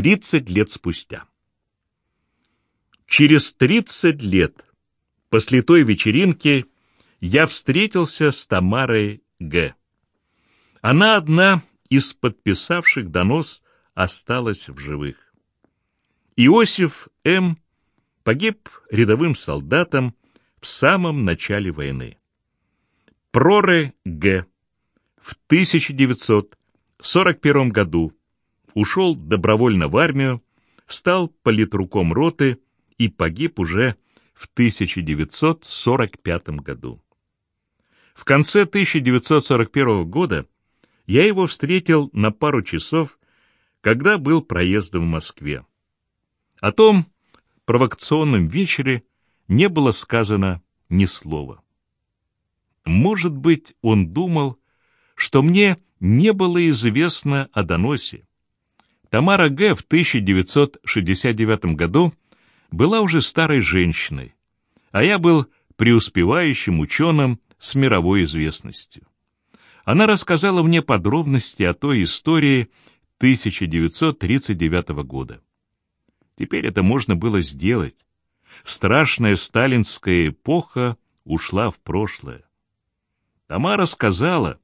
30 лет спустя. Через 30 лет после той вечеринки я встретился с Тамарой Г. Она одна из подписавших донос осталась в живых. Иосиф М. погиб рядовым солдатом в самом начале войны. Проре Г. в 1941 году ушел добровольно в армию, стал политруком роты и погиб уже в 1945 году. В конце 1941 года я его встретил на пару часов, когда был проездом в Москве. О том провокационном вечере не было сказано ни слова. Может быть, он думал, что мне не было известно о доносе. Тамара Г. в 1969 году была уже старой женщиной, а я был преуспевающим ученым с мировой известностью. Она рассказала мне подробности о той истории 1939 года. Теперь это можно было сделать. Страшная сталинская эпоха ушла в прошлое. Тамара сказала,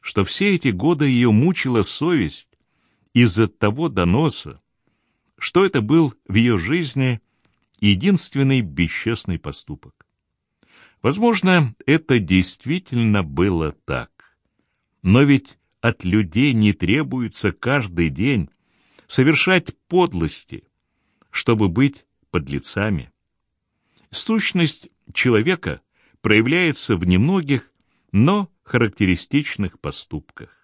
что все эти годы ее мучила совесть из-за того доноса, что это был в ее жизни единственный бесчестный поступок. Возможно, это действительно было так. Но ведь от людей не требуется каждый день совершать подлости, чтобы быть подлецами. Сущность человека проявляется в немногих, но характеристичных поступках.